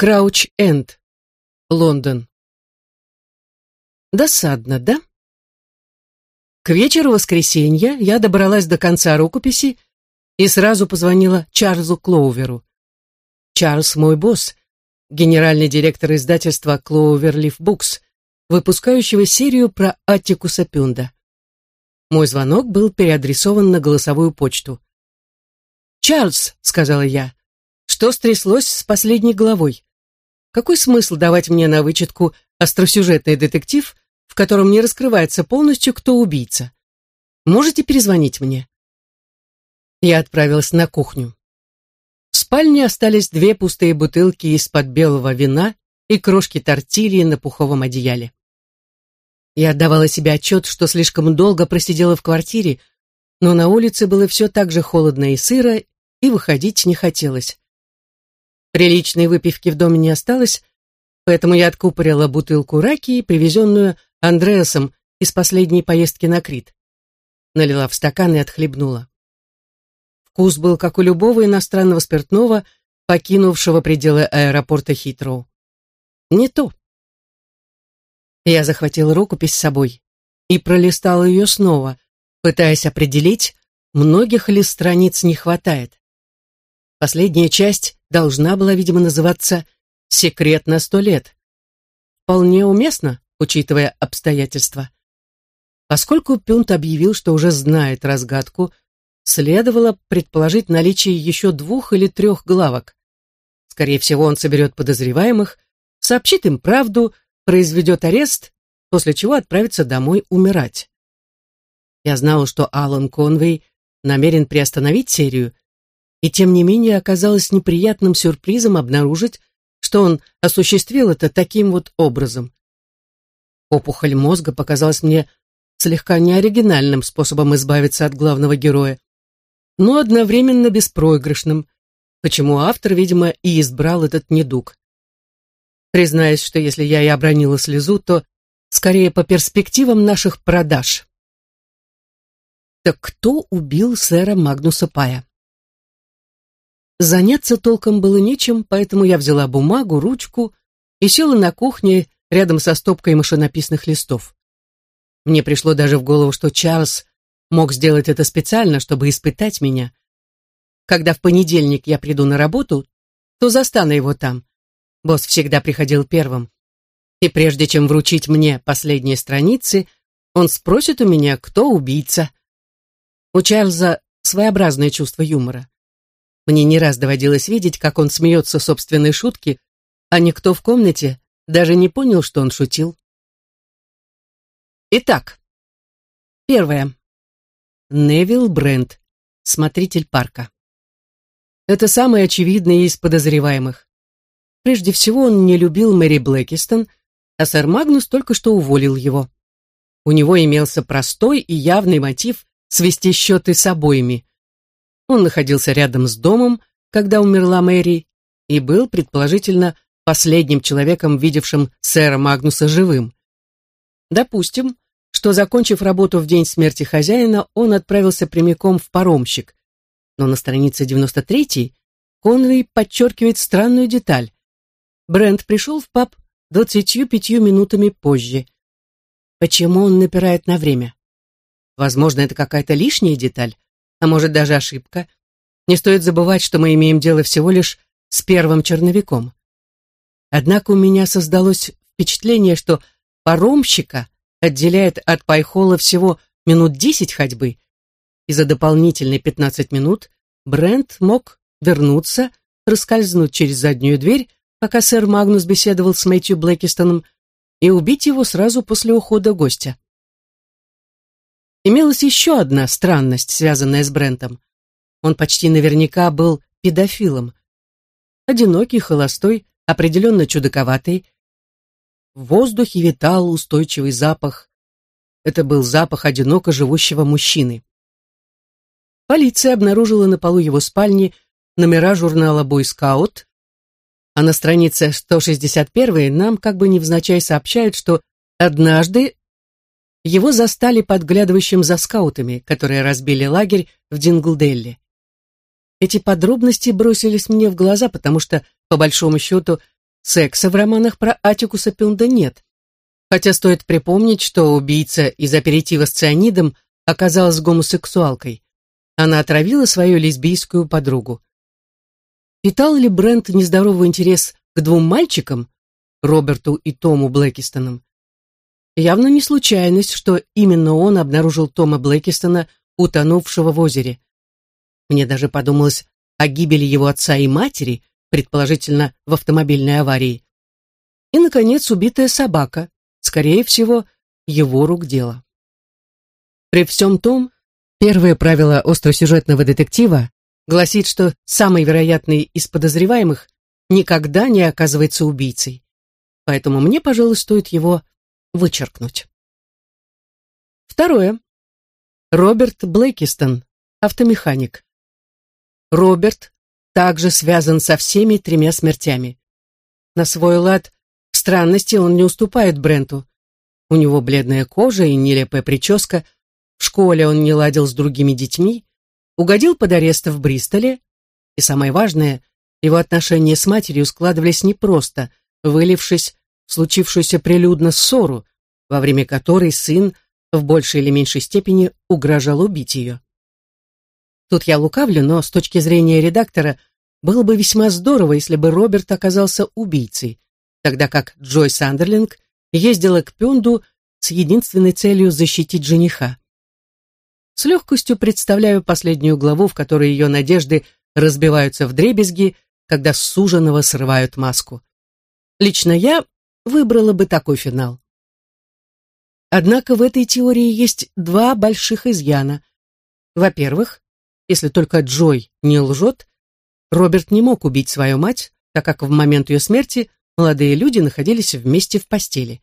Крауч-Энд, Лондон. Досадно, да? К вечеру воскресенья я добралась до конца рукописи и сразу позвонила Чарльзу Клоуверу. Чарльз мой босс, генеральный директор издательства Cloverleaf Books, выпускающего серию про Аттикуса Пюнда. Мой звонок был переадресован на голосовую почту. «Чарльз», — сказала я, — «что стряслось с последней главой? Какой смысл давать мне на вычетку остросюжетный детектив, в котором не раскрывается полностью, кто убийца? Можете перезвонить мне?» Я отправилась на кухню. В спальне остались две пустые бутылки из-под белого вина и крошки тортильи на пуховом одеяле. Я отдавала себе отчет, что слишком долго просидела в квартире, но на улице было все так же холодно и сыро, и выходить не хотелось. Приличной выпивки в доме не осталось, поэтому я откупорила бутылку раки, привезенную Андреасом из последней поездки на Крит. Налила в стакан и отхлебнула. Вкус был как у любого иностранного спиртного, покинувшего пределы аэропорта Хитроу. Не то. Я захватила рукопись с собой и пролистала ее снова, пытаясь определить, многих ли страниц не хватает. Последняя часть должна была, видимо, называться «Секрет на сто лет». Вполне уместно, учитывая обстоятельства. Поскольку Пюнт объявил, что уже знает разгадку, следовало предположить наличие еще двух или трех главок. Скорее всего, он соберет подозреваемых, сообщит им правду, произведет арест, после чего отправится домой умирать. Я знала, что Алан Конвей намерен приостановить серию, и тем не менее оказалось неприятным сюрпризом обнаружить, что он осуществил это таким вот образом. Опухоль мозга показалась мне слегка неоригинальным способом избавиться от главного героя, но одновременно беспроигрышным, почему автор, видимо, и избрал этот недуг. Признаюсь, что если я и обронила слезу, то скорее по перспективам наших продаж. Так кто убил сэра Магнуса Пая? Заняться толком было нечем, поэтому я взяла бумагу, ручку и села на кухне рядом со стопкой машинописных листов. Мне пришло даже в голову, что Чарльз мог сделать это специально, чтобы испытать меня. Когда в понедельник я приду на работу, то застану его там. Босс всегда приходил первым. И прежде чем вручить мне последние страницы, он спросит у меня, кто убийца. У Чарльза своеобразное чувство юмора. Мне не раз доводилось видеть, как он смеется собственной шутки, а никто в комнате даже не понял, что он шутил. Итак, первое. Невил Брент, смотритель парка. Это самый очевидный из подозреваемых. Прежде всего, он не любил Мэри Блэкистон, а сэр Магнус только что уволил его. У него имелся простой и явный мотив свести счеты с обоими. Он находился рядом с домом, когда умерла Мэри, и был, предположительно, последним человеком, видевшим сэра Магнуса живым. Допустим, что, закончив работу в день смерти хозяина, он отправился прямиком в паромщик. Но на странице 93 Конвей подчеркивает странную деталь. Брент пришел в паб 25 минутами позже. Почему он напирает на время? Возможно, это какая-то лишняя деталь, а может даже ошибка. Не стоит забывать, что мы имеем дело всего лишь с первым черновиком. Однако у меня создалось впечатление, что паромщика отделяет от Пайхола всего минут десять ходьбы, и за дополнительные пятнадцать минут Брент мог вернуться, проскользнуть через заднюю дверь, пока сэр Магнус беседовал с Мэтью Блэкистоном, и убить его сразу после ухода гостя. Имелась еще одна странность, связанная с Брентом. Он почти наверняка был педофилом. Одинокий, холостой, определенно чудаковатый, в воздухе витал устойчивый запах. Это был запах одиноко живущего мужчины. Полиция обнаружила на полу его спальни номера журнала «Бойскаут», а на странице 161 нам как бы невзначай сообщают, что однажды его застали подглядывающим за скаутами, которые разбили лагерь в Динглделле. Эти подробности бросились мне в глаза, потому что, по большому счету, секса в романах про Атикуса Пюнда нет. Хотя стоит припомнить, что убийца из аперитива с цианидом оказалась гомосексуалкой. Она отравила свою лесбийскую подругу. Питал ли Брент нездоровый интерес к двум мальчикам, Роберту и Тому Блэкистонам? Явно не случайность, что именно он обнаружил Тома Блэкистона, утонувшего в озере. Мне даже подумалось о гибели его отца и матери, предположительно в автомобильной аварии. И, наконец, убитая собака, скорее всего, его рук дело. При всем том, первое правило остросюжетного детектива гласит, что самый вероятный из подозреваемых никогда не оказывается убийцей. Поэтому мне, пожалуй, стоит его вычеркнуть. Второе. Роберт Блейкистон, автомеханик. Роберт также связан со всеми тремя смертями. На свой лад в странности он не уступает Бренту. У него бледная кожа и нелепая прическа. В школе он не ладил с другими детьми, угодил под арест в Бристоле. И самое важное, его отношения с матерью складывались непросто, вылившись случившуюся прилюдно ссору, во время которой сын в большей или меньшей степени угрожал убить ее. Тут я лукавлю, но с точки зрения редактора было бы весьма здорово, если бы Роберт оказался убийцей, тогда как Джой Сандерлинг ездила к Пюнду с единственной целью защитить жениха. С легкостью представляю последнюю главу, в которой ее надежды разбиваются в дребезги, когда суженого срывают маску. Лично я выбрала бы такой финал. Однако в этой теории есть два больших изъяна. Во-первых, если только Джой не лжет, Роберт не мог убить свою мать, так как в момент ее смерти молодые люди находились вместе в постели.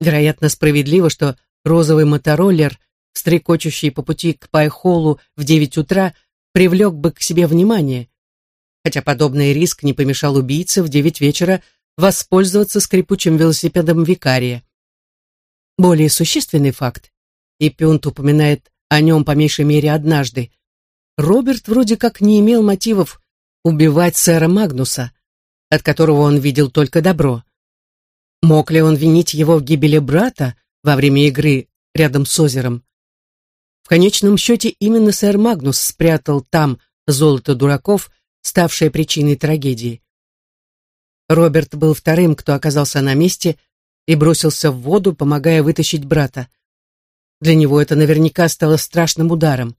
Вероятно, справедливо, что розовый мотороллер, стрекочущий по пути к Пайхолу в девять утра, привлек бы к себе внимание, хотя подобный риск не помешал убийце в девять вечера воспользоваться скрипучим велосипедом викария. Более существенный факт, и Пюнт упоминает о нем по меньшей мере однажды, Роберт вроде как не имел мотивов убивать сэра Магнуса, от которого он видел только добро. Мог ли он винить его в гибели брата во время игры рядом с озером? В конечном счете именно сэр Магнус спрятал там золото дураков, ставшее причиной трагедии. Роберт был вторым, кто оказался на месте и бросился в воду, помогая вытащить брата. Для него это наверняка стало страшным ударом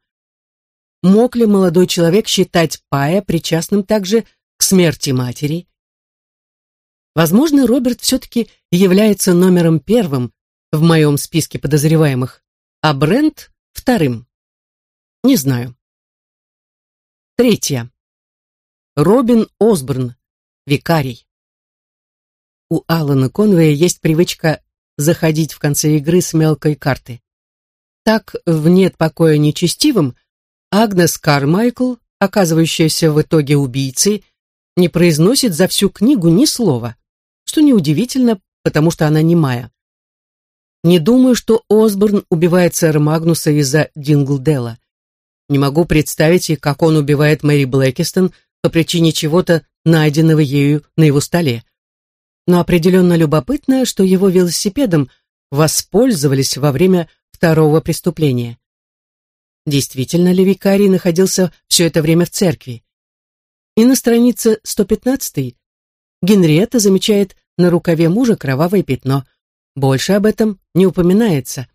мог ли молодой человек считать Пая причастным также к смерти матери? Возможно, Роберт все-таки является номером первым в моем списке подозреваемых, а Брент — вторым. Не знаю. Третье. Робин Осборн, викарий. У Алана Конвея есть привычка заходить в конце игры с мелкой карты. Так, в «Нет покоя нечестивым» Агнес Кармайкл, оказывающаяся в итоге убийцей, не произносит за всю книгу ни слова, что неудивительно, потому что она немая. Не думаю, что Осборн убивает сэра Магнуса из-за Динглдела. Не могу представить, и как он убивает Мэри Блэкистон по причине чего-то, найденного ею на его столе. Но определенно любопытно, что его велосипедом воспользовались во время второго преступления. Действительно ли викарий находился все это время в церкви? И на странице 115 Генриетта замечает на рукаве мужа кровавое пятно. Больше об этом не упоминается.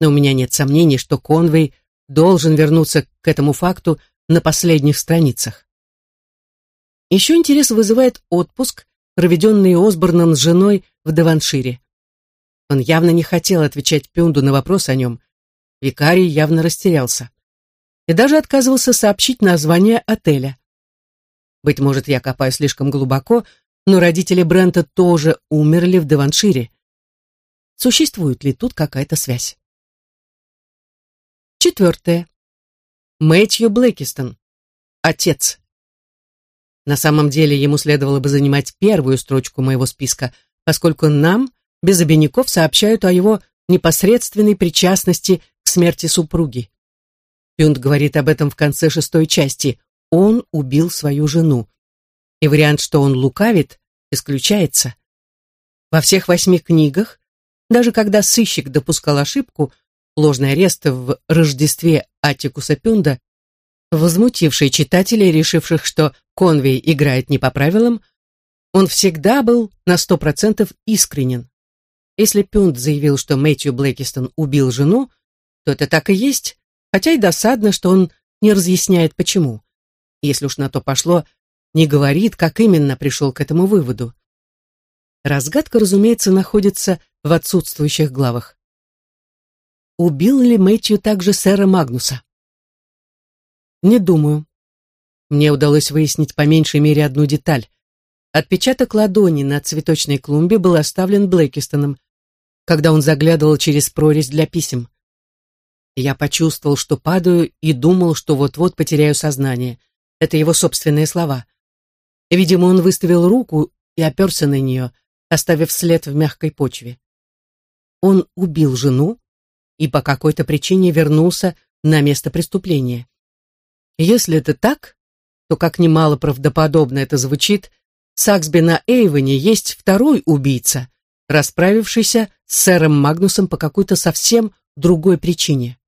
Но у меня нет сомнений, что Конвей должен вернуться к этому факту на последних страницах. Еще интерес вызывает отпуск, проведенный Осборном с женой в Деваншире. Он явно не хотел отвечать Пюнду на вопрос о нем. Викарий явно растерялся и даже отказывался сообщить название отеля. Быть может, я копаю слишком глубоко, но родители Брента тоже умерли в Деваншире. Существует ли тут какая-то связь? Четвертое. Мэтью Блэкистон. Отец. На самом деле ему следовало бы занимать первую строчку моего списка, поскольку нам, без обиняков, сообщают о его непосредственной причастности к смерти супруги. Пюнт говорит об этом в конце шестой части. Он убил свою жену. И вариант, что он лукавит, исключается. Во всех восьми книгах, даже когда сыщик допускал ошибку, ложный арест в Рождестве Атикуса Пюнда, возмутивший читателей, решивших, что Конвей играет не по правилам, он всегда был на сто процентов искренен. Если Пюнд заявил, что Мэтью Блэкистон убил жену, то это так и есть, хотя и досадно, что он не разъясняет почему. Если уж на то пошло, не говорит, как именно пришел к этому выводу. Разгадка, разумеется, находится в отсутствующих главах. Убил ли Мэтью также сэра Магнуса? Не думаю. Мне удалось выяснить по меньшей мере одну деталь. Отпечаток ладони на цветочной клумбе был оставлен Блэкистоном, когда он заглядывал через прорезь для писем. Я почувствовал, что падаю, и думал, что вот-вот потеряю сознание. Это его собственные слова. Видимо, он выставил руку и оперся на нее, оставив след в мягкой почве. Он убил жену и по какой-то причине вернулся на место преступления. Если это так, то, как немало правдоподобно это звучит, Саксби на Эйвоне есть второй убийца, расправившийся с сэром Магнусом по какой-то совсем другой причине.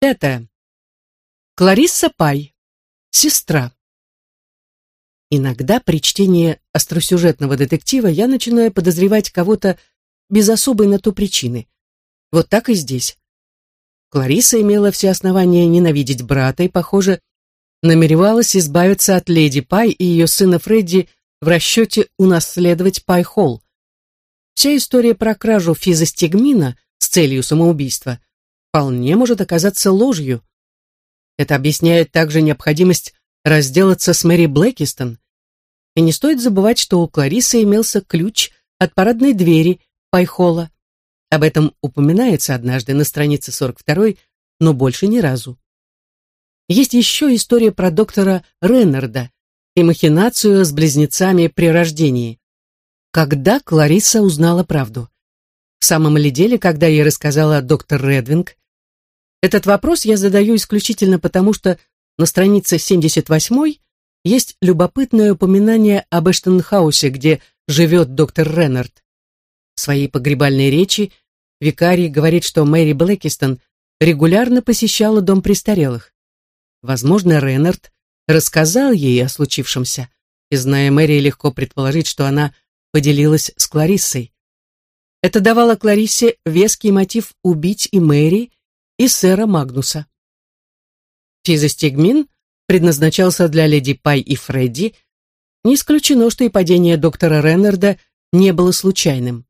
Пятое. Кларисса Пай. Сестра. Иногда при чтении остросюжетного детектива я начинаю подозревать кого-то без особой на то причины. Вот так и здесь. Клариса имела все основания ненавидеть брата и, похоже, намеревалась избавиться от леди Пай и ее сына Фредди в расчете унаследовать Пай-Холл. Вся история про кражу физостигмина с целью самоубийства вполне может оказаться ложью. Это объясняет также необходимость разделаться с Мэри Блэкистон. И не стоит забывать, что у Кларисы имелся ключ от парадной двери Пайхола. Об этом упоминается однажды на странице 42, но больше ни разу. Есть еще история про доктора Реннарда и махинацию с близнецами при рождении. Когда Клариса узнала правду? В самом ли деле, когда ей рассказала доктор Редвинг? Этот вопрос я задаю исключительно потому, что на странице 78 есть любопытное упоминание об Эштенхаусе, где живет доктор Реннард. Своей погребальной речи викарий говорит, что Мэри Блэкистон регулярно посещала дом престарелых. Возможно, Реннард рассказал ей о случившемся, и, зная Мэри, легко предположить, что она поделилась с Клариссой. Это давало Клариссе веский мотив убить и Мэри, и сэра Магнуса. Физостигмин предназначался для леди Пай и Фредди. Не исключено, что и падение доктора Реннерда не было случайным.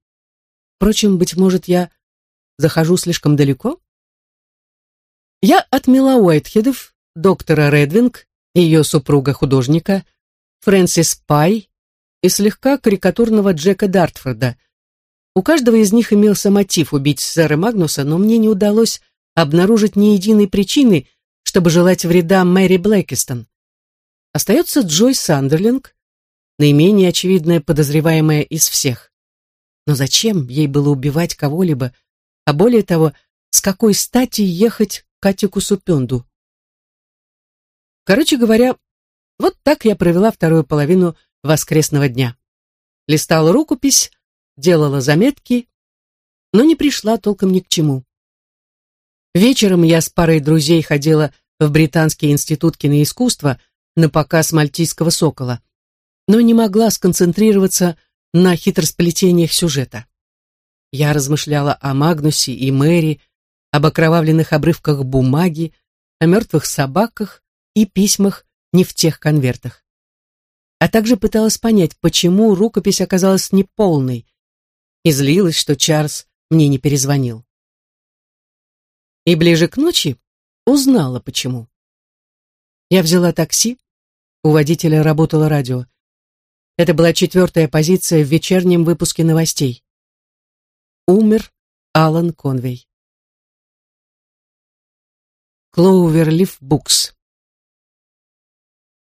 Впрочем, быть может, я захожу слишком далеко? Я отмела Уайтхедов, доктора Редвинг, ее супруга-художника, Фрэнсис Пай и слегка карикатурного Джека Дартфорда. У каждого из них имелся мотив убить сэра Магнуса, но мне не удалось обнаружить ни единой причины, чтобы желать вреда Мэри Блэкистон. Остается Джой Сандерлинг, наименее очевидная подозреваемая из всех. Но зачем ей было убивать кого-либо, а более того, с какой стати ехать к Атикусу Пенду? Короче говоря, вот так я провела вторую половину воскресного дня. Листала рукопись, делала заметки, но не пришла толком ни к чему. Вечером я с парой друзей ходила в Британский институт киноискусства на показ мальтийского сокола, но не могла сконцентрироваться на хитросплетениях сюжета. Я размышляла о Магнусе и Мэри, об окровавленных обрывках бумаги, о мертвых собаках и письмах не в тех конвертах. А также пыталась понять, почему рукопись оказалась неполной, и злилась, что Чарльз мне не перезвонил. И ближе к ночи узнала, почему. Я взяла такси, у водителя работало радио. Это была четвертая позиция в вечернем выпуске новостей. Умер Алан Конвей. Клоуверлиф Букс.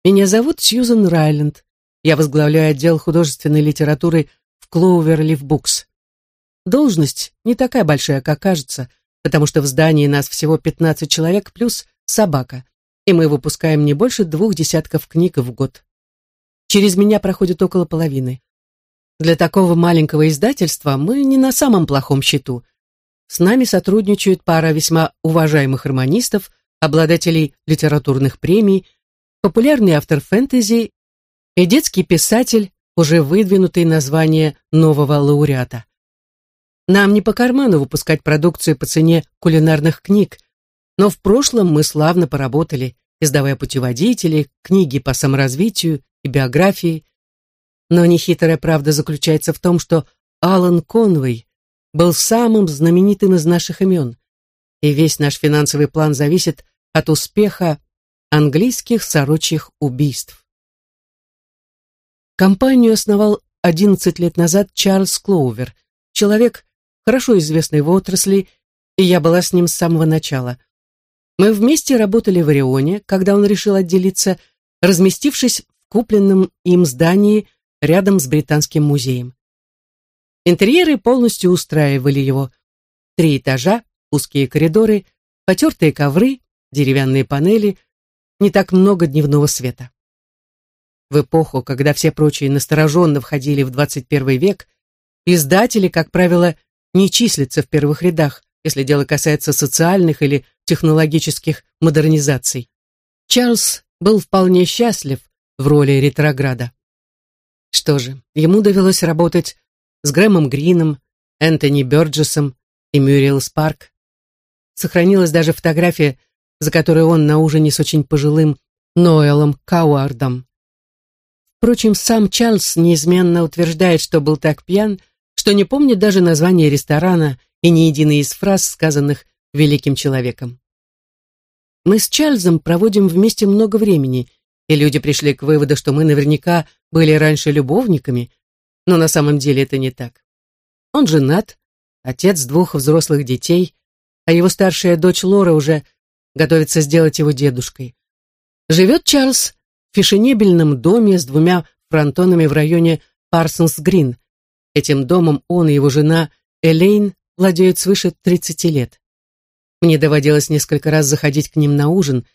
Меня зовут Сьюзен Райленд. Я возглавляю отдел художественной литературы в Клоуверлиф Букс. Должность не такая большая, как кажется, потому что в здании нас всего 15 человек плюс собака, и мы выпускаем не больше двух десятков книг в год. Через меня проходит около половины. Для такого маленького издательства мы не на самом плохом счету. С нами сотрудничают пара весьма уважаемых романистов, обладателей литературных премий, популярный автор фэнтези и детский писатель, уже выдвинутый на звание нового лауреата. Нам не по карману выпускать продукцию по цене кулинарных книг, но в прошлом мы славно поработали, издавая путеводители, книги по саморазвитию и биографии. Но нехитрая правда заключается в том, что Алан Конвей был самым знаменитым из наших имен, и весь наш финансовый план зависит от успеха английских сорочьих убийств. Компанию основал 11 лет назад Чарльз Клоувер, человек, хорошо известный в отрасли, и я была с ним с самого начала. Мы вместе работали в Орионе, когда он решил отделиться, разместившись в купленном им здании рядом с Британским музеем. Интерьеры полностью устраивали его. Три этажа, узкие коридоры, потертые ковры, деревянные панели, не так много дневного света. В эпоху, когда все прочие настороженно входили в 21 век, издатели, как правило, не числятся в первых рядах, если дело касается социальных или технологических модернизаций. Чарльз был вполне счастлив в роли ретрограда. Что же, ему довелось работать с Грэмом Грином, Энтони Бёрджесом и Мюриэл Спарк. Сохранилась даже фотография за которой он на ужине с очень пожилым Ноэлом Кауардом. Впрочем, сам Чарльз неизменно утверждает, что был так пьян, что не помнит даже название ресторана и ни единой из фраз, сказанных великим человеком. Мы с Чарльзом проводим вместе много времени, и люди пришли к выводу, что мы наверняка были раньше любовниками, но на самом деле это не так. Он женат, отец двух взрослых детей, а его старшая дочь Лора уже готовится сделать его дедушкой. Живет Чарльз в фешенебельном доме с двумя фронтонами в районе Парсонс-Грин. Этим домом он и его жена Элейн владеют свыше 30 лет. Мне доводилось несколько раз заходить к ним на ужин,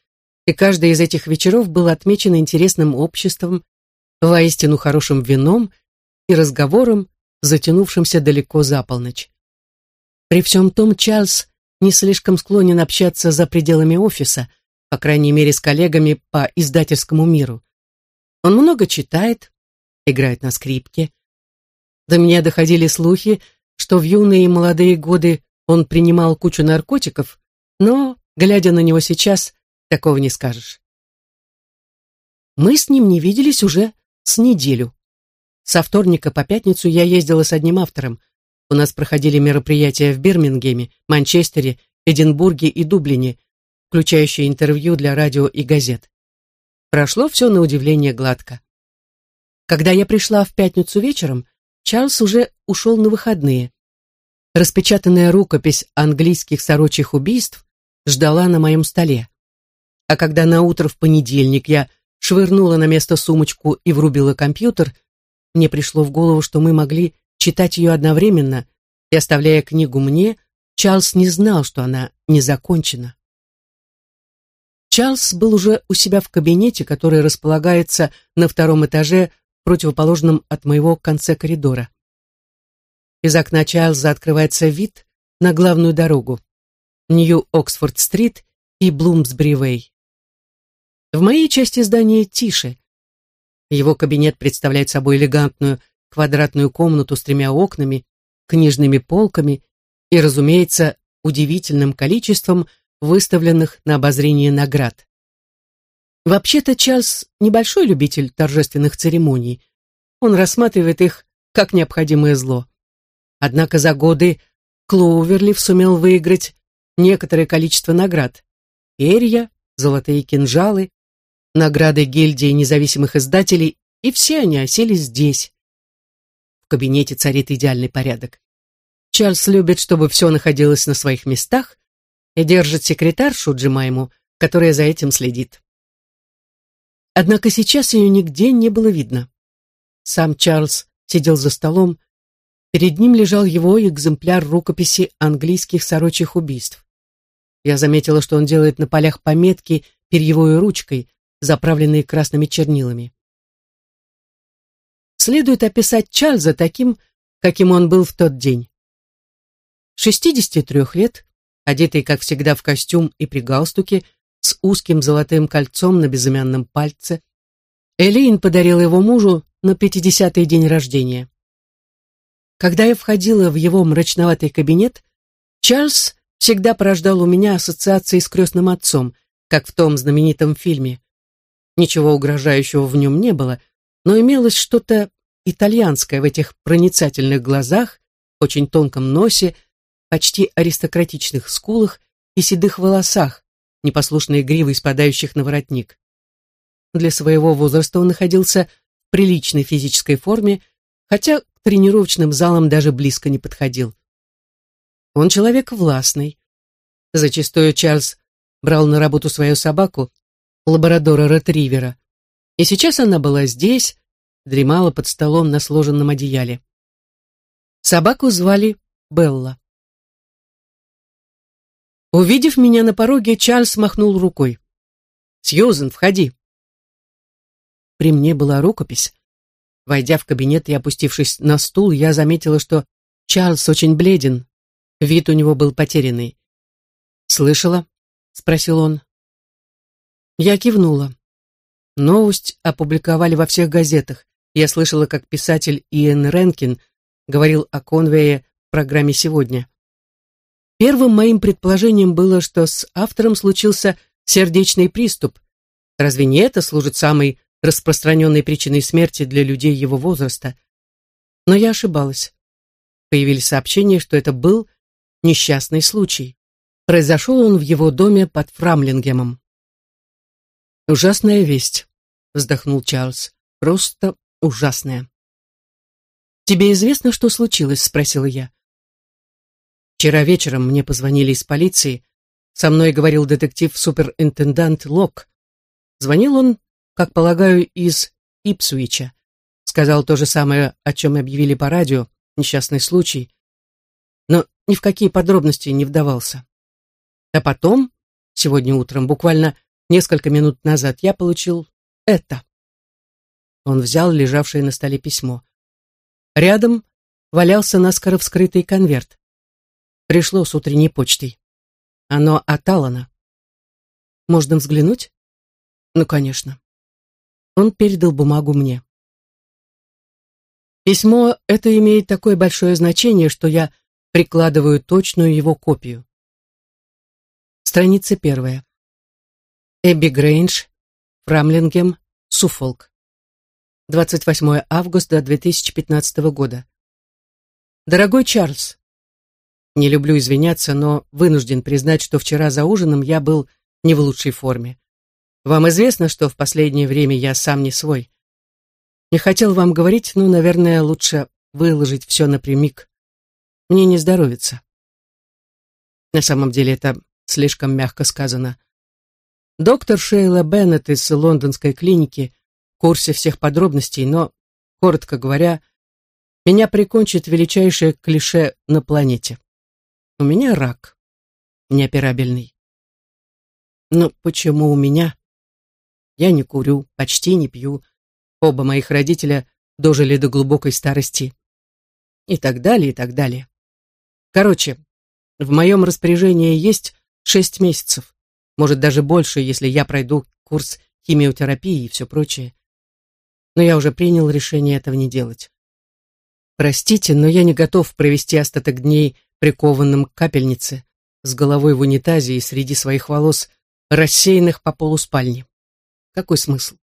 и каждый из этих вечеров был отмечен интересным обществом, воистину хорошим вином и разговором, затянувшимся далеко за полночь. При всем том Чарльз не слишком склонен общаться за пределами офиса, по крайней мере с коллегами по издательскому миру. Он много читает, играет на скрипке. До меня доходили слухи, что в юные и молодые годы он принимал кучу наркотиков, но, глядя на него сейчас, такого не скажешь. Мы с ним не виделись уже с неделю. Со вторника по пятницу я ездила с одним автором, у нас проходили мероприятия в Бирмингеме, Манчестере, Эдинбурге и Дублине, включающие интервью для радио и газет. Прошло все на удивление гладко. Когда я пришла в пятницу вечером, Чарльз уже ушел на выходные. Распечатанная рукопись английских сорочьих убийств ждала на моем столе. А когда на утро в понедельник я швырнула на место сумочку и врубила компьютер, мне пришло в голову, что мы могли читать ее одновременно, и, оставляя книгу мне, Чарльз не знал, что она не закончена. Чарльз был уже у себя в кабинете, который располагается на втором этаже, противоположном от моего конца коридора. Из окна Чарльза открывается вид на главную дорогу, Нью-Оксфорд-стрит и Блумсбри-Вей. В моей части здания тише. Его кабинет представляет собой элегантную квадратную комнату с тремя окнами, книжными полками и, разумеется, удивительным количеством выставленных на обозрение наград. Вообще-то Чарльз небольшой любитель торжественных церемоний. Он рассматривает их как необходимое зло. Однако за годы Клоуверлиф сумел выиграть некоторое количество наград. Перья, золотые кинжалы, награды гильдии независимых издателей, и все они осели здесь кабинете царит идеальный порядок. Чарльз любит, чтобы все находилось на своих местах и держит секретаршу Джимайму, которая за этим следит. Однако сейчас ее нигде не было видно. Сам Чарльз сидел за столом, перед ним лежал его экземпляр рукописи английских сорочьих убийств. Я заметила, что он делает на полях пометки перьевой ручкой, заправленные красными чернилами. следует описать Чарльза таким, каким он был в тот день. 63 лет, одетый, как всегда, в костюм и при галстуке, с узким золотым кольцом на безымянном пальце, Элейн подарила его мужу на 50-й день рождения. Когда я входила в его мрачноватый кабинет, Чарльз всегда порождал у меня ассоциации с крестным отцом, как в том знаменитом фильме. Ничего угрожающего в нем не было, но имелось что-то итальянское в этих проницательных глазах, очень тонком носе, почти аристократичных скулах и седых волосах, непослушной гривой спадающих на воротник. Для своего возраста он находился в приличной физической форме, хотя к тренировочным залам даже близко не подходил. Он человек властный. Зачастую Чарльз брал на работу свою собаку, лабрадора-ретривера, и сейчас она была здесь, дремала под столом на сложенном одеяле. Собаку звали Белла. Увидев меня на пороге, Чарльз махнул рукой. «Сьюзен, входи!» При мне была рукопись. Войдя в кабинет и опустившись на стул, я заметила, что Чарльз очень бледен. Вид у него был потерянный. «Слышала?» — спросил он. Я кивнула. Новость опубликовали во всех газетах. Я слышала, как писатель Иэн Ренкин говорил о Конвее в программе «Сегодня». Первым моим предположением было, что с автором случился сердечный приступ. Разве не это служит самой распространенной причиной смерти для людей его возраста? Но я ошибалась. Появились сообщения, что это был несчастный случай. Произошел он в его доме под Фрамлингемом. «Ужасная весть», — вздохнул Чарльз. «Просто ужасная». «Тебе известно, что случилось?» — спросила я. Вчера вечером мне позвонили из полиции. Со мной говорил детектив-суперинтендант Лок. Звонил он, как полагаю, из Ипсуича. Сказал то же самое, о чем объявили по радио, несчастный случай. Ни в какие подробности не вдавался. А потом, сегодня утром, буквально несколько минут назад, я получил это. Он взял лежавшее на столе письмо. Рядом валялся наскоро вскрытый конверт пришло с утренней почтой. Оно от Алана. Можно взглянуть? Ну, конечно. Он передал бумагу мне. Письмо это имеет такое большое значение, что я прикладываю точную его копию. Страница первая. Эбби Грейндж, Фрамлингем, Суффолк. 28 августа 2015 года. Дорогой Чарльз, не люблю извиняться, но вынужден признать, что вчера за ужином я был не в лучшей форме. Вам известно, что в последнее время я сам не свой. Не хотел вам говорить, но, наверное, лучше выложить все напрямик. Мне не здоровится. На самом деле это слишком мягко сказано. Доктор Шейла Беннет из лондонской клиники в курсе всех подробностей, но, коротко говоря, меня прикончит величайшее клише на планете. У меня рак. Неоперабельный. Но почему у меня? Я не курю, почти не пью. Оба моих родителя дожили до глубокой старости. И так далее, и так далее. Короче, в моем распоряжении есть шесть месяцев. Может, даже больше, если я пройду курс химиотерапии и все прочее. Но я уже принял решение этого не делать. Простите, но я не готов провести остаток дней прикованным к капельнице, с головой в унитазе и среди своих волос, рассеянных по полу спальни. Какой смысл?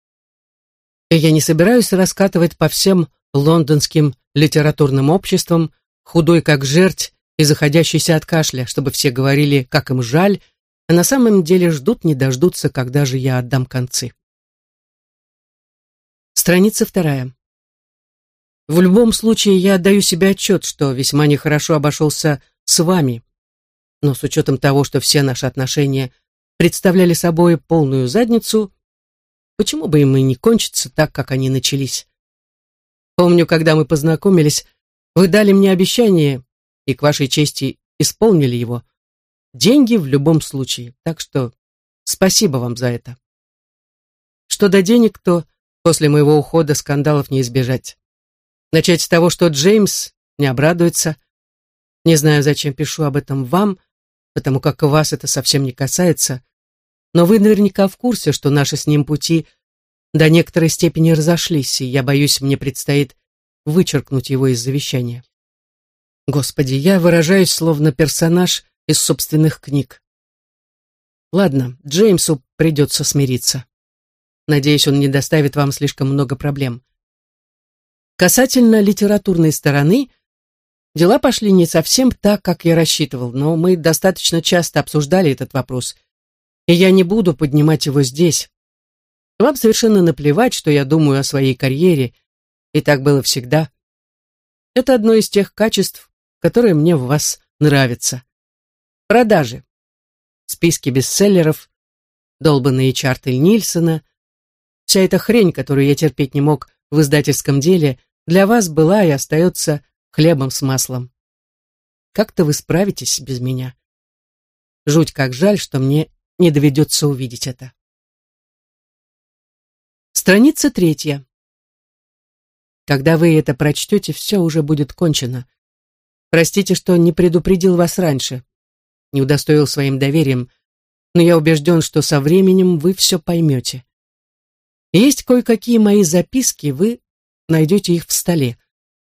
Я не собираюсь раскатывать по всем лондонским литературным обществам, худой как жерть и заходящийся от кашля, чтобы все говорили, как им жаль, а на самом деле ждут не дождутся, когда же я отдам концы. Страница вторая. В любом случае, я отдаю себе отчет, что весьма нехорошо обошелся с вами. Но с учетом того, что все наши отношения представляли собой полную задницу, почему бы им и не кончиться так, как они начались? Помню, когда мы познакомились, вы дали мне обещание, и к вашей чести исполнили его. Деньги в любом случае, так что спасибо вам за это. Что до денег, то после моего ухода скандалов не избежать. Начать с того, что Джеймс не обрадуется. Не знаю, зачем пишу об этом вам, потому как вас это совсем не касается, но вы наверняка в курсе, что наши с ним пути до некоторой степени разошлись, и я боюсь, мне предстоит вычеркнуть его из завещания. Господи, я выражаюсь словно персонаж из собственных книг. Ладно, Джеймсу придется смириться. Надеюсь, он не доставит вам слишком много проблем. Касательно литературной стороны, дела пошли не совсем так, как я рассчитывал, но мы достаточно часто обсуждали этот вопрос, и я не буду поднимать его здесь. Вам совершенно наплевать, что я думаю о своей карьере, и так было всегда. Это одно из тех качеств, которые мне в вас нравятся. Продажи. Списки бестселлеров, долбанные чарты Нильсона, вся эта хрень, которую я терпеть не мог в издательском деле, для вас была и остается хлебом с маслом. Как-то вы справитесь без меня. Жуть как жаль, что мне не доведется увидеть это. Страница третья. Когда вы это прочтете, все уже будет кончено. Простите, что не предупредил вас раньше, не удостоил своим доверием, но я убежден, что со временем вы все поймете. Есть кое-какие мои записки, вы найдете их в столе.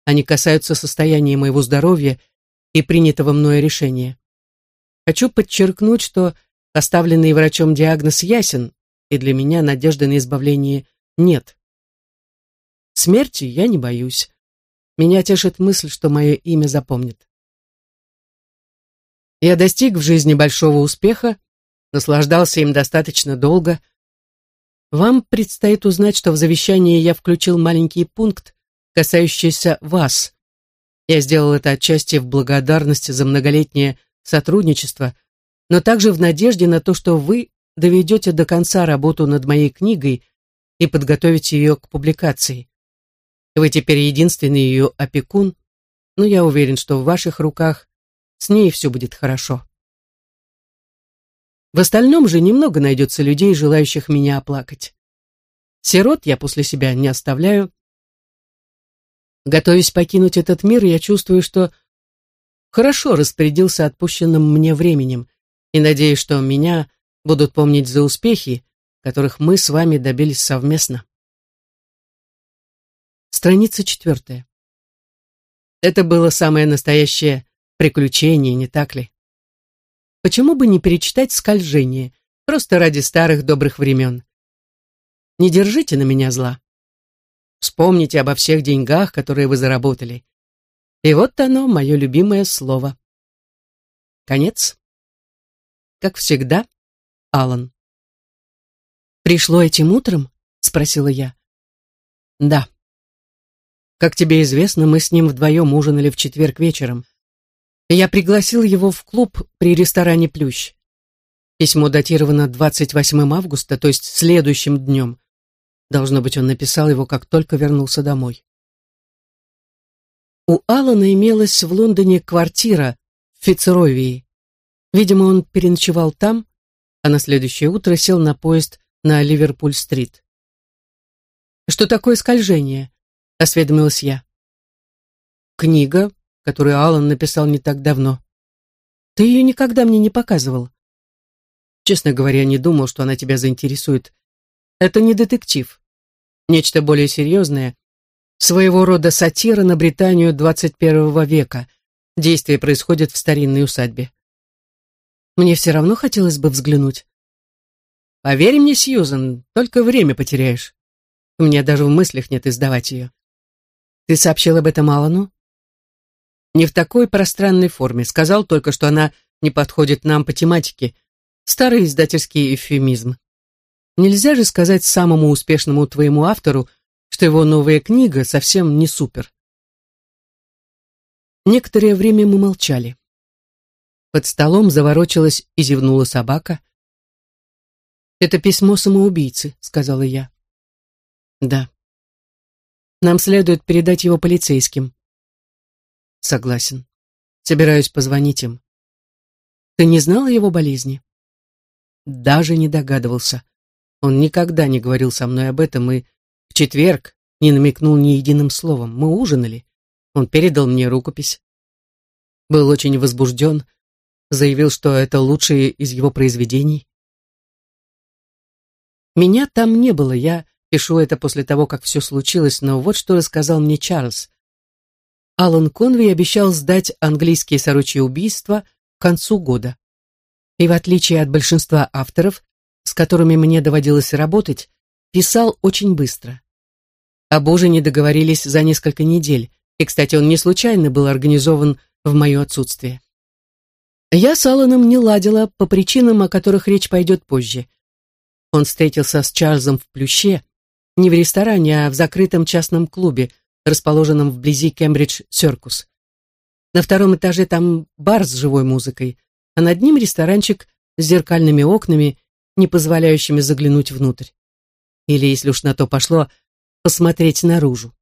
Они касаются состояния моего здоровья и принятого мною решения. Хочу подчеркнуть, что Оставленный врачом диагноз ясен, и для меня надежды на избавление нет. Смерти я не боюсь. Меня тешит мысль, что мое имя запомнит. Я достиг в жизни большого успеха, наслаждался им достаточно долго. Вам предстоит узнать, что в завещании я включил маленький пункт, касающийся вас. Я сделал это отчасти в благодарности за многолетнее сотрудничество, но также в надежде на то, что вы доведете до конца работу над моей книгой и подготовите ее к публикации. Вы теперь единственный ее опекун, но я уверен, что в ваших руках с ней все будет хорошо. В остальном же немного найдется людей, желающих меня оплакать. Сирот я после себя не оставляю. Готовясь покинуть этот мир, я чувствую, что хорошо распорядился отпущенным мне временем, и надеюсь, что меня будут помнить за успехи, которых мы с вами добились совместно. Страница четвертая. Это было самое настоящее приключение, не так ли? Почему бы не перечитать «Скольжение», просто ради старых добрых времен? Не держите на меня зла. Вспомните обо всех деньгах, которые вы заработали. И вот оно, мое любимое слово. Конец. Как всегда, Алан. «Пришло этим утром?» — спросила я. «Да. Как тебе известно, мы с ним вдвоем ужинали в четверг вечером. Я пригласил его в клуб при ресторане «Плющ». Письмо датировано 28 августа, то есть следующим днем. Должно быть, он написал его, как только вернулся домой. У Алана имелась в Лондоне квартира в Фицеровии, Видимо, он переночевал там, а на следующее утро сел на поезд на Ливерпуль-стрит. «Что такое скольжение?» — осведомилась я. «Книга, которую Алан написал не так давно. Ты ее никогда мне не показывал. Честно говоря, не думал, что она тебя заинтересует. Это не детектив. Нечто более серьезное. Своего рода сатира на Британию 21 века. Действие происходит в старинной усадьбе. Мне все равно хотелось бы взглянуть. Поверь мне, Сьюзан, только время потеряешь. У меня даже в мыслях нет издавать ее. Ты сообщил об этом Алану? Не в такой пространной форме. Сказал только, что она не подходит нам по тематике. Старый издательский эвфемизм. Нельзя же сказать самому успешному твоему автору, что его новая книга совсем не супер. Некоторое время мы молчали. Под столом заворочилась и зевнула собака. «Это письмо самоубийцы», — сказала я. «Да. Нам следует передать его полицейским». «Согласен. Собираюсь позвонить им». «Ты не знала его болезни?» «Даже не догадывался. Он никогда не говорил со мной об этом, и в четверг, не намекнул ни единым словом. Мы ужинали. Он передал мне рукопись. Был очень возбужден, заявил, что это лучшее из его произведений. Меня там не было, я пишу это после того, как все случилось, но вот что рассказал мне Чарльз. Алан Конви обещал сдать английские сорочьи убийства к концу года. И в отличие от большинства авторов, с которыми мне доводилось работать, писал очень быстро. Об ужине договорились за несколько недель, и, кстати, он не случайно был организован в мое отсутствие. Я с Алланом не ладила по причинам, о которых речь пойдет позже. Он встретился с Чарльзом в Плюще, не в ресторане, а в закрытом частном клубе, расположенном вблизи Кембридж-Серкус. На втором этаже там бар с живой музыкой, а над ним ресторанчик с зеркальными окнами, не позволяющими заглянуть внутрь. Или, если уж на то пошло, посмотреть наружу.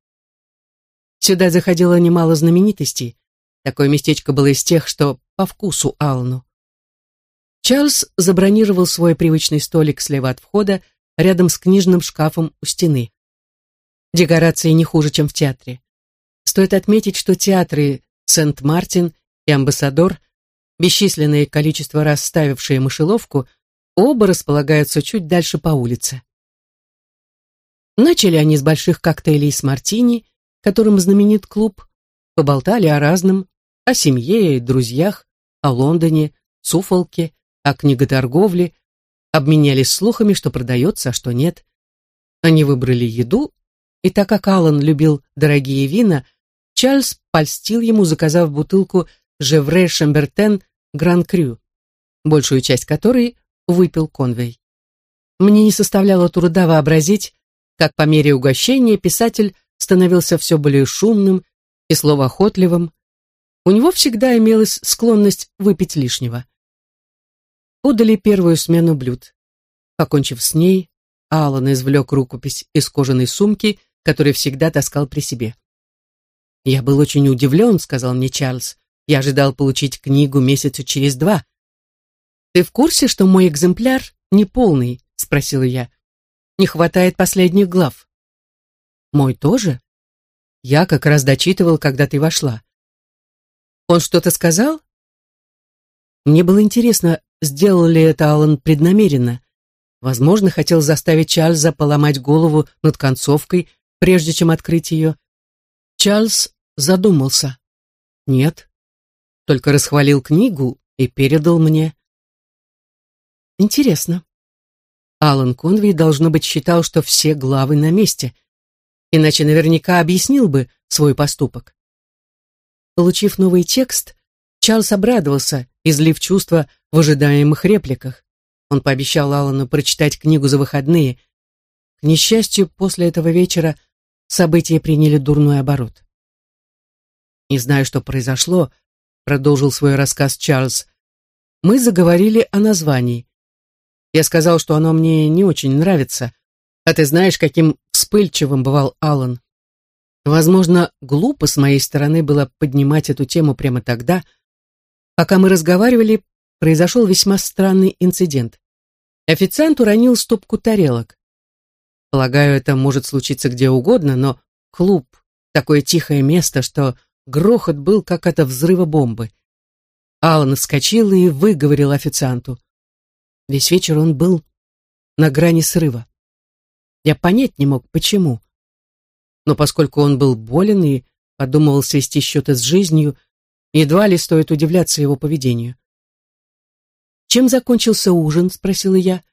Сюда заходило немало знаменитостей. Такое местечко было из тех, что по вкусу Алну. Чарльз забронировал свой привычный столик слева от входа, рядом с книжным шкафом у стены. Декорации не хуже, чем в театре. Стоит отметить, что театры Сент-Мартин и Амбассадор, бесчисленное количество раз ставившие мышеловку, оба располагаются чуть дальше по улице. Начали они с больших коктейлей с мартини, которым знаменит клуб, поболтали о разном, о семье и друзьях, о Лондоне, Суфолке, о книготорговле, обменялись слухами, что продается, а что нет. Они выбрали еду, и так как Аллан любил дорогие вина, Чарльз польстил ему, заказав бутылку Жевре Шамбертен Гран Крю, большую часть которой выпил Конвей. Мне не составляло труда вообразить, как по мере угощения писатель становился все более шумным и словоохотливым. У него всегда имелась склонность выпить лишнего. Подали первую смену блюд. Покончив с ней, Аллан извлек рукопись из кожаной сумки, которую всегда таскал при себе. «Я был очень удивлен», — сказал мне Чарльз. «Я ожидал получить книгу месяца через два». «Ты в курсе, что мой экземпляр неполный?» — спросила я. «Не хватает последних глав». «Мой тоже?» «Я как раз дочитывал, когда ты вошла». «Он что-то сказал?» Мне было интересно, сделал ли это Алан преднамеренно. Возможно, хотел заставить Чарльза поломать голову над концовкой, прежде чем открыть ее. Чарльз задумался. Нет, только расхвалил книгу и передал мне. Интересно. Алан Конви, должно быть, считал, что все главы на месте, иначе наверняка объяснил бы свой поступок. Получив новый текст, Чарльз обрадовался, излив чувства в ожидаемых репликах. Он пообещал Алану прочитать книгу за выходные. К несчастью, после этого вечера события приняли дурной оборот. «Не знаю, что произошло», — продолжил свой рассказ Чарльз. «Мы заговорили о названии. Я сказал, что оно мне не очень нравится, а ты знаешь, каким вспыльчивым бывал Алан. Возможно, глупо с моей стороны было поднимать эту тему прямо тогда. Пока мы разговаривали, произошел весьма странный инцидент. Официант уронил стопку тарелок. Полагаю, это может случиться где угодно, но клуб — такое тихое место, что грохот был как от взрыва бомбы. Алан вскочил и выговорил официанту. Весь вечер он был на грани срыва. Я понять не мог, почему. Но поскольку он был болен и подумывал свести счеты с жизнью, едва ли стоит удивляться его поведению. «Чем закончился ужин?» — спросила я.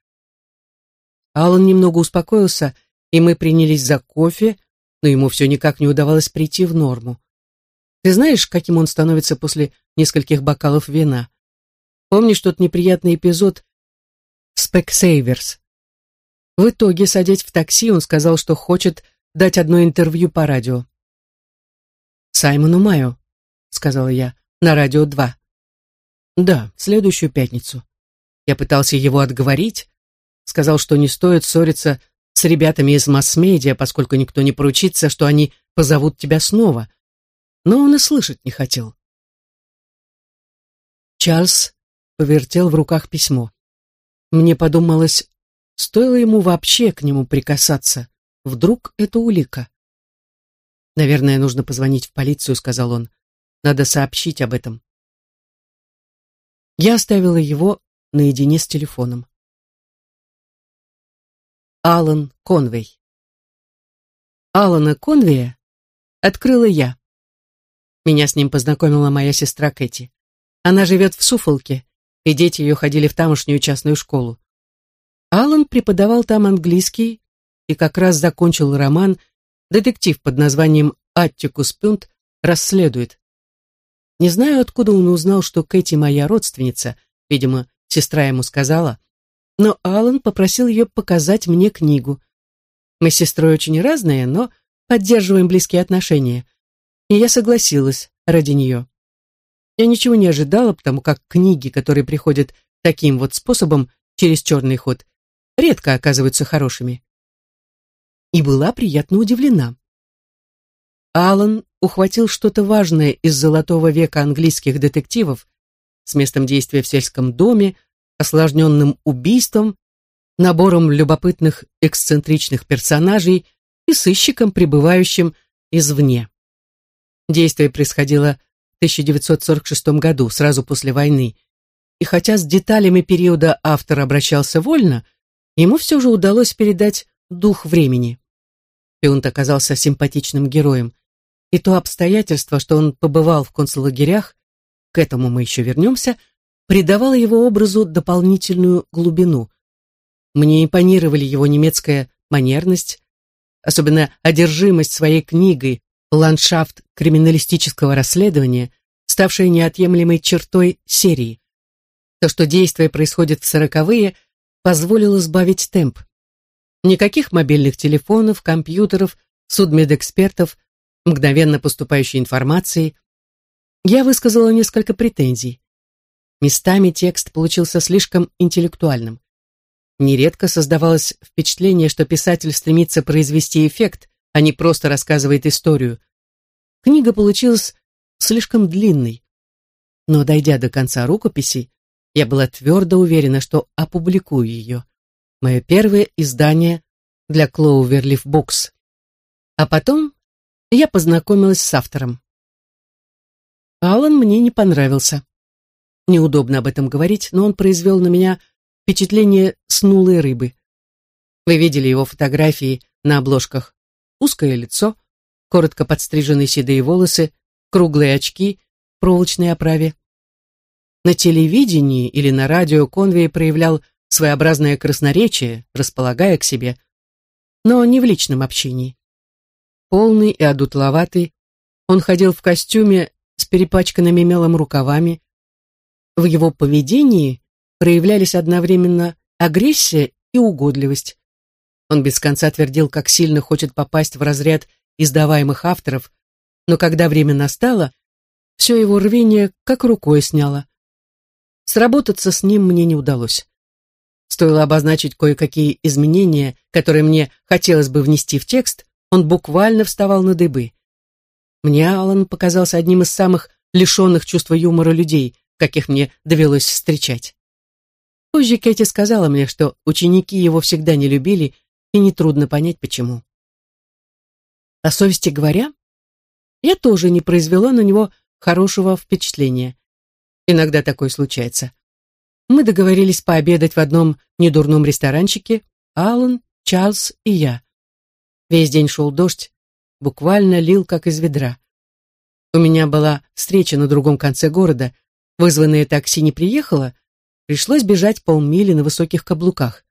Алан немного успокоился, и мы принялись за кофе, но ему все никак не удавалось прийти в норму. Ты знаешь, каким он становится после нескольких бокалов вина? Помнишь тот неприятный эпизод в Спексейверс? В итоге, садясь в такси, он сказал, что хочет дать одно интервью по радио. «Саймону Майо», — сказала я, — «на радио 2». «Да, в следующую пятницу». Я пытался его отговорить, сказал, что не стоит ссориться с ребятами из масс-медиа, поскольку никто не поручится, что они позовут тебя снова. Но он и слышать не хотел. Чарльз повертел в руках письмо. Мне подумалось, стоило ему вообще к нему прикасаться. Вдруг это улика. «Наверное, нужно позвонить в полицию», — сказал он. «Надо сообщить об этом». Я оставила его наедине с телефоном. Алан Конвей Алана Конвея открыла я. Меня с ним познакомила моя сестра Кэти. Она живет в Суфолке, и дети ее ходили в тамошнюю частную школу. Алан преподавал там английский и как раз закончил роман «Детектив» под названием «Аттикус Пюнт расследует». Не знаю, откуда он узнал, что Кэти моя родственница, видимо, сестра ему сказала, но Алан попросил ее показать мне книгу. Мы с сестрой очень разные, но поддерживаем близкие отношения. И я согласилась ради нее. Я ничего не ожидала, потому как книги, которые приходят таким вот способом через черный ход, редко оказываются хорошими. И была приятно удивлена. Алан ухватил что-то важное из золотого века английских детективов с местом действия в сельском доме, осложненным убийством набором любопытных эксцентричных персонажей и сыщиком, пребывающим извне. Действие происходило в 1946 году, сразу после войны, и хотя с деталями периода автор обращался вольно, ему все же удалось передать дух времени. Пионт оказался симпатичным героем, и то обстоятельство, что он побывал в концлагерях, к этому мы еще вернемся, придавало его образу дополнительную глубину – мне импонировали его немецкая манерность, особенно одержимость своей книгой «Ландшафт криминалистического расследования», ставшая неотъемлемой чертой серии. То, что действие происходит в сороковые, позволило сбавить темп. Никаких мобильных телефонов, компьютеров, судмедэкспертов, мгновенно поступающей информации. Я высказала несколько претензий. Местами текст получился слишком интеллектуальным. Нередко создавалось впечатление, что писатель стремится произвести эффект, а не просто рассказывает историю. Книга получилась слишком длинной. Но, дойдя до конца рукописи, я была твердо уверена, что опубликую ее. Мое первое издание для Клоуверлиф Букс. А потом я познакомилась с автором. Алан мне не понравился. Неудобно об этом говорить, но он произвел на меня впечатление снулой рыбы. Вы видели его фотографии на обложках. Узкое лицо, коротко подстриженные седые волосы, круглые очки, проволочной оправе. На телевидении или на радио Конвей проявлял своеобразное красноречие, располагая к себе, но не в личном общении. Полный и одутловатый, он ходил в костюме с перепачканными мелом рукавами. В его поведении проявлялись одновременно агрессия и угодливость. Он без конца твердил, как сильно хочет попасть в разряд издаваемых авторов, но когда время настало, все его рвение как рукой сняло. Сработаться с ним мне не удалось. Стоило обозначить кое-какие изменения, которые мне хотелось бы внести в текст, он буквально вставал на дыбы. Мне Алан показался одним из самых лишенных чувства юмора людей, каких мне довелось встречать. Позже Кэти сказала мне, что ученики его всегда не любили, и нетрудно понять, почему. О совести говоря, я тоже не произвела на него хорошего впечатления. Иногда такое случается. Мы договорились пообедать в одном недурном ресторанчике, Аллан, Чарльз и я. Весь день шел дождь, буквально лил как из ведра. У меня была встреча на другом конце города, вызванное такси не приехало, Пришлось бежать полмили на высоких каблуках.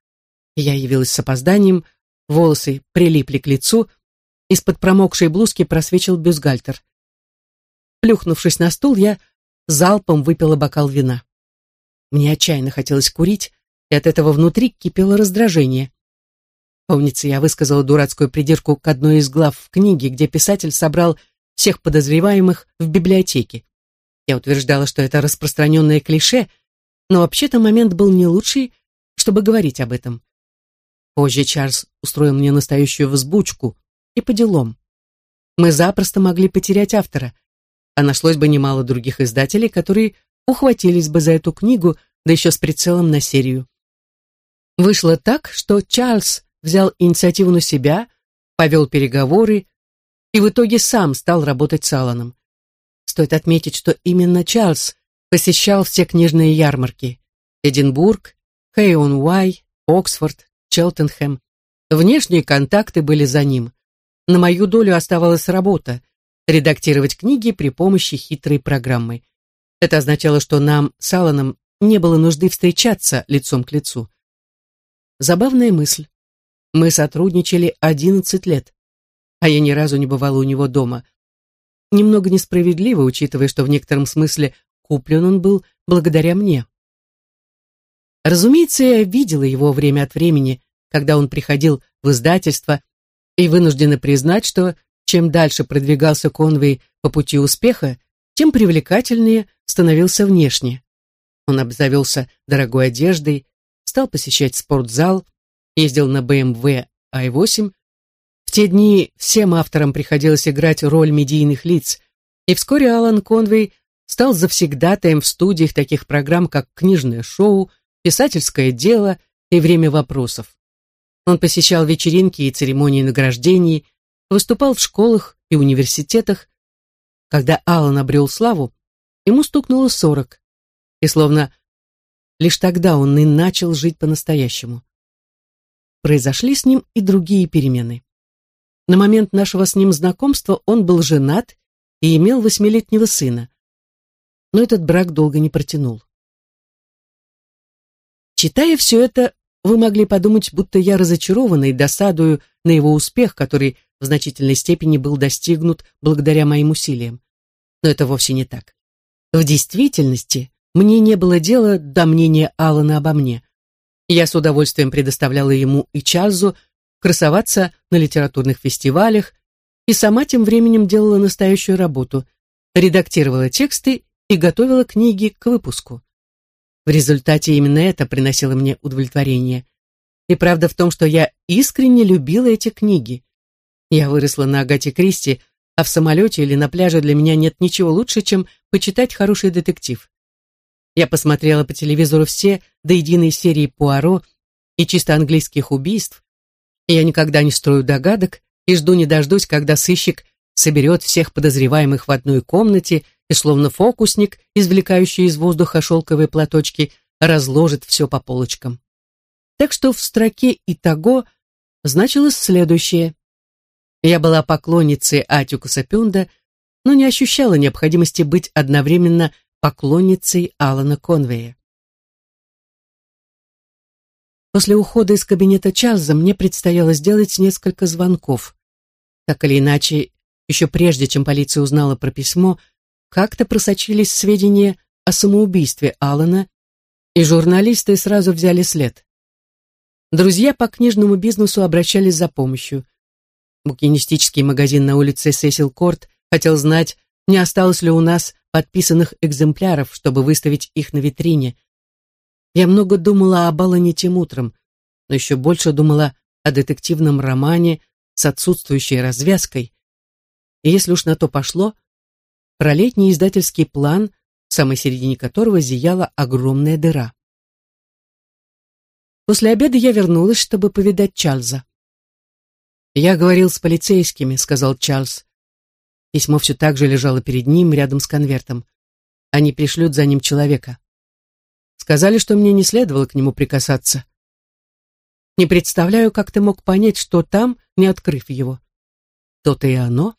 Я явилась с опозданием, волосы прилипли к лицу, из-под промокшей блузки просвечил бюстгальтер. Плюхнувшись на стул, я залпом выпила бокал вина. Мне отчаянно хотелось курить, и от этого внутри кипело раздражение. Помнится, я высказала дурацкую придирку к одной из глав в книге, где писатель собрал всех подозреваемых в библиотеке. Я утверждала, что это распространенное клише — но вообще-то момент был не лучший, чтобы говорить об этом. Позже Чарльз устроил мне настоящую взбучку, и по делам. Мы запросто могли потерять автора, а нашлось бы немало других издателей, которые ухватились бы за эту книгу, да еще с прицелом на серию. Вышло так, что Чарльз взял инициативу на себя, повел переговоры, и в итоге сам стал работать с Алланом. Стоит отметить, что именно Чарльз посещал все книжные ярмарки. Эдинбург, Хейон-Уай, Оксфорд, Челтенхэм. Внешние контакты были за ним. На мою долю оставалась работа — редактировать книги при помощи хитрой программы. Это означало, что нам с Алланом не было нужды встречаться лицом к лицу. Забавная мысль. Мы сотрудничали 11 лет, а я ни разу не бывала у него дома. Немного несправедливо, учитывая, что в некотором смысле куплен он был благодаря мне. Разумеется, я видела его время от времени, когда он приходил в издательство и вынуждена признать, что чем дальше продвигался Конвей по пути успеха, тем привлекательнее становился внешне. Он обзавелся дорогой одеждой, стал посещать спортзал, ездил на BMW i8. В те дни всем авторам приходилось играть роль медийных лиц, и вскоре Алан Конвей стал завсегдатаем в студиях таких программ, как «Книжное шоу», «Писательское дело» и «Время вопросов». Он посещал вечеринки и церемонии награждений, выступал в школах и университетах. Когда Аллан обрел славу, ему стукнуло сорок, и словно лишь тогда он и начал жить по-настоящему. Произошли с ним и другие перемены. На момент нашего с ним знакомства он был женат и имел восьмилетнего сына. Но этот брак долго не протянул. Читая все это, вы могли подумать, будто я разочарована и досадую на его успех, который в значительной степени был достигнут благодаря моим усилиям. Но это вовсе не так. В действительности мне не было дела до мнения Алана обо мне. Я с удовольствием предоставляла ему и Чарльзу красоваться на литературных фестивалях и сама тем временем делала настоящую работу, редактировала тексты и готовила книги к выпуску. В результате именно это приносило мне удовлетворение. И правда в том, что я искренне любила эти книги. Я выросла на Агате Кристи, а в самолете или на пляже для меня нет ничего лучше, чем почитать хороший детектив. Я посмотрела по телевизору все до единой серии Пуаро и чисто английских убийств. Я никогда не строю догадок и жду не дождусь, когда сыщик соберет всех подозреваемых в одной комнате и, словно фокусник, извлекающий из воздуха шелковые платочки, разложит все по полочкам. Так что в строке «Итого» значилось следующее. Я была поклонницей Атикуса Пюнда, но не ощущала необходимости быть одновременно поклонницей Алана Конвея. После ухода из кабинета Чарльза мне предстояло сделать несколько звонков. Так или иначе, еще прежде, чем полиция узнала про письмо, как-то просочились сведения о самоубийстве Алана, и журналисты сразу взяли след. Друзья по книжному бизнесу обращались за помощью. Букинистический магазин на улице Сесил Корт хотел знать, не осталось ли у нас подписанных экземпляров, чтобы выставить их на витрине. Я много думала об Алане тем утром, но еще больше думала о детективном романе с отсутствующей развязкой. И если уж на то пошло, про летний издательский план, в самой середине которого зияла огромная дыра. После обеда я вернулась, чтобы повидать Чарльза. «Я говорил с полицейскими», — сказал Чарльз. Письмо все так же лежало перед ним, рядом с конвертом. Они пришлют за ним человека. Сказали, что мне не следовало к нему прикасаться. Не представляю, как ты мог понять, что там, не открыв его. То-то и оно.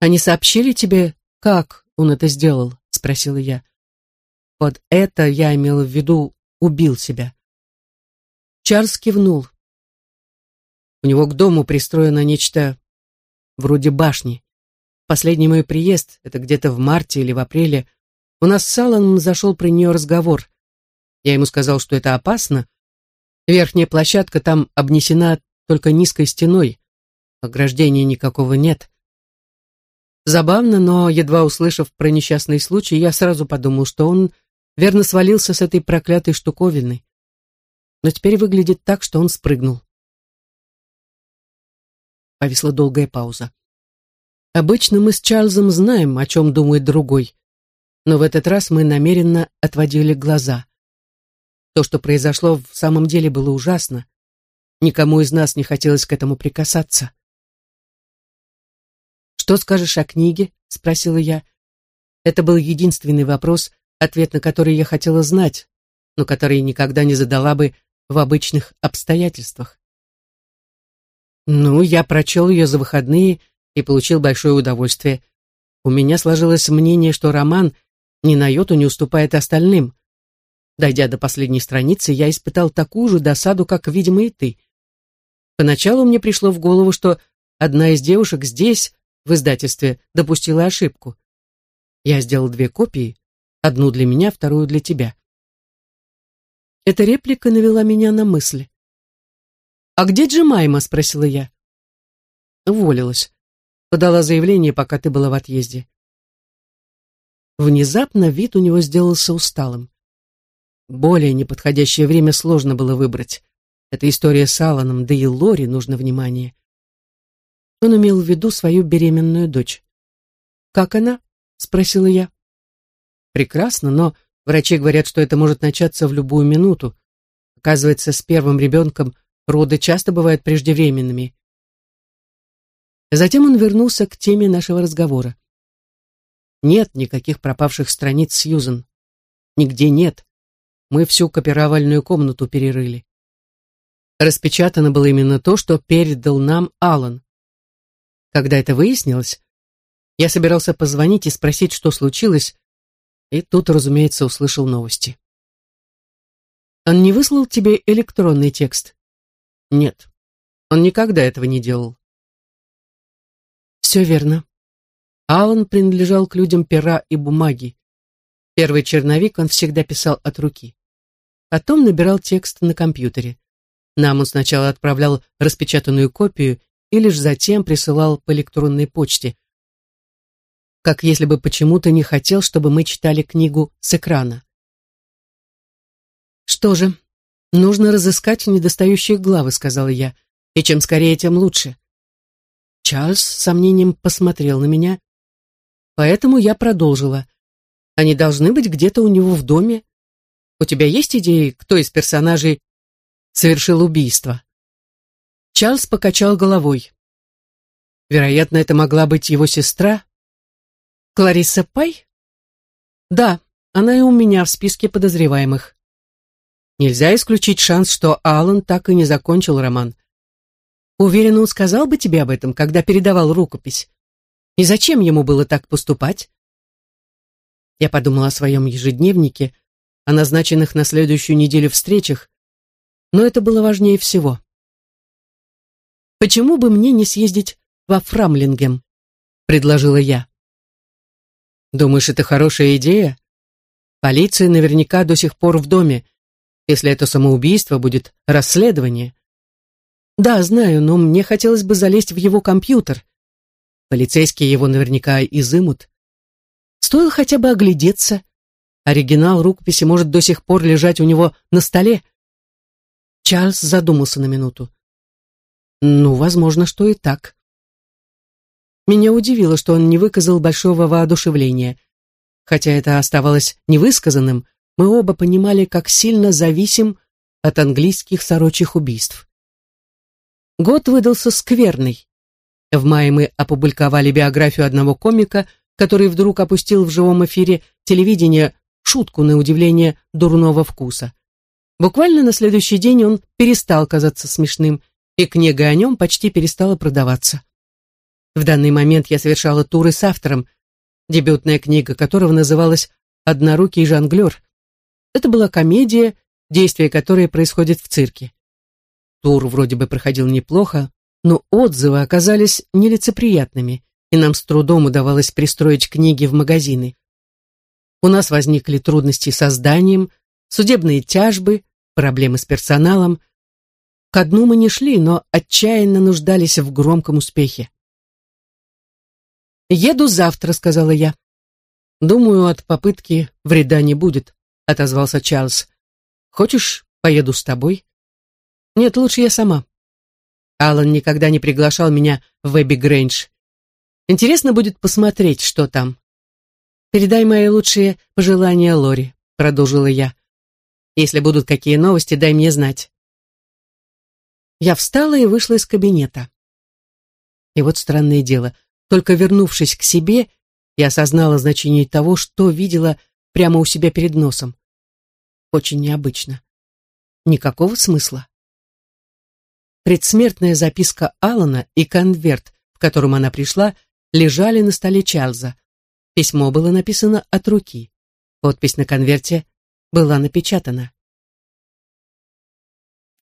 Они сообщили тебе, как он это сделал?» — спросила я. «Под это я имела в виду убил себя». Чарльз кивнул. У него к дому пристроено нечто вроде башни. Последний мой приезд, это где-то в марте или в апреле, у нас с Алланом зашел про нее разговор. Я ему сказал, что это опасно. Верхняя площадка там обнесена только низкой стеной. Ограждения никакого нет. Забавно, но, едва услышав про несчастный случай, я сразу подумал, что он верно свалился с этой проклятой штуковины. Но теперь выглядит так, что он спрыгнул. Повисла долгая пауза. Обычно мы с Чарльзом знаем, о чем думает другой, но в этот раз мы намеренно отводили глаза. То, что произошло, в самом деле было ужасно. Никому из нас не хотелось к этому прикасаться. «Что скажешь о книге?» — спросила я. Это был единственный вопрос, ответ на который я хотела знать, но который никогда не задала бы в обычных обстоятельствах. Ну, я прочел ее за выходные и получил большое удовольствие. У меня сложилось мнение, что роман ни на йоту не уступает остальным. Дойдя до последней страницы, я испытал такую же досаду, как, видимо, и ты. Поначалу мне пришло в голову, что одна из девушек здесь, в издательстве, допустила ошибку. Я сделал две копии, одну для меня, вторую для тебя. Эта реплика навела меня на мысли. «А где Джемайма?» — спросила я. Уволилась. Подала заявление, пока ты была в отъезде. Внезапно вид у него сделался усталым. Более неподходящее время сложно было выбрать. Эта история с Алланом, да и Лори нужно внимание. Он имел в виду свою беременную дочь. «Как она?» — спросила я. «Прекрасно, но врачи говорят, что это может начаться в любую минуту. Оказывается, с первым ребенком роды часто бывают преждевременными. Затем он вернулся к теме нашего разговора. Нет никаких пропавших страниц Сьюзен. Нигде нет. Мы всю копировальную комнату перерыли. Распечатано было именно то, что передал нам Алан. Когда это выяснилось, я собирался позвонить и спросить, что случилось, и тут, разумеется, услышал новости. Он не выслал тебе электронный текст? Нет, он никогда этого не делал. Все верно. Алан принадлежал к людям пера и бумаги. Первый черновик он всегда писал от руки. Потом набирал текст на компьютере. Нам он сначала отправлял распечатанную копию и лишь затем присылал по электронной почте. Как если бы почему-то не хотел, чтобы мы читали книгу с экрана. «Что же, нужно разыскать недостающие главы», — сказала я. «И чем скорее, тем лучше. Чарльз с сомнением посмотрел на меня. Поэтому я продолжила. Они должны быть где-то у него в доме. У тебя есть идеи, кто из персонажей совершил убийство? Чарльз покачал головой. Вероятно, это могла быть его сестра. Клариса Пай? Да, она и у меня в списке подозреваемых. Нельзя исключить шанс, что Аллан так и не закончил роман. Уверен, он сказал бы тебе об этом, когда передавал рукопись. И зачем ему было так поступать? Я подумала о своем ежедневнике, о назначенных на следующую неделю встречах, но это было важнее всего. «Почему бы мне не съездить во Фрамлингем?» — предложила я. «Думаешь, это хорошая идея? Полиция наверняка до сих пор в доме. Если это самоубийство, будет расследование. Да, знаю, но мне хотелось бы залезть в его компьютер. Полицейские его наверняка изымут. Стоило хотя бы оглядеться. Оригинал рукописи может до сих пор лежать у него на столе. Чарльз задумался на минуту. Ну, возможно, что и так. Меня удивило, что он не выказал большого воодушевления. Хотя это оставалось невысказанным, мы оба понимали, как сильно зависим от английских сорочьих убийств. Год выдался скверный. В мае мы опубликовали биографию одного комика, который вдруг опустил в живом эфире телевидения шутку на удивление дурного вкуса. Буквально на следующий день он перестал казаться смешным, и книга о нем почти перестала продаваться. В данный момент я совершала туры с автором, дебютная книга которого называлась «Однорукий жонглер». Это была комедия, действие которой происходит в цирке. Тур вроде бы проходил неплохо, но отзывы оказались нелицеприятными, и нам с трудом удавалось пристроить книги в магазины. У нас возникли трудности с созданием, судебные тяжбы, проблемы с персоналом. Ко дну мы не шли, но отчаянно нуждались в громком успехе. «Еду завтра», — сказала я. «Думаю, от попытки вреда не будет», — отозвался Чарльз. «Хочешь, поеду с тобой?» Нет, лучше я сама. Алан никогда не приглашал меня в Эбби Грэндж. Интересно будет посмотреть, что там. Передай мои лучшие пожелания Лори, продолжила я. Если будут какие новости, дай мне знать. Я встала и вышла из кабинета. И вот странное дело. Только вернувшись к себе, я осознала значение того, что видела прямо у себя перед носом. Очень необычно. Никакого смысла. Предсмертная записка Алана и конверт, в котором она пришла, лежали на столе Чарльза. Письмо было написано от руки. Подпись на конверте была напечатана.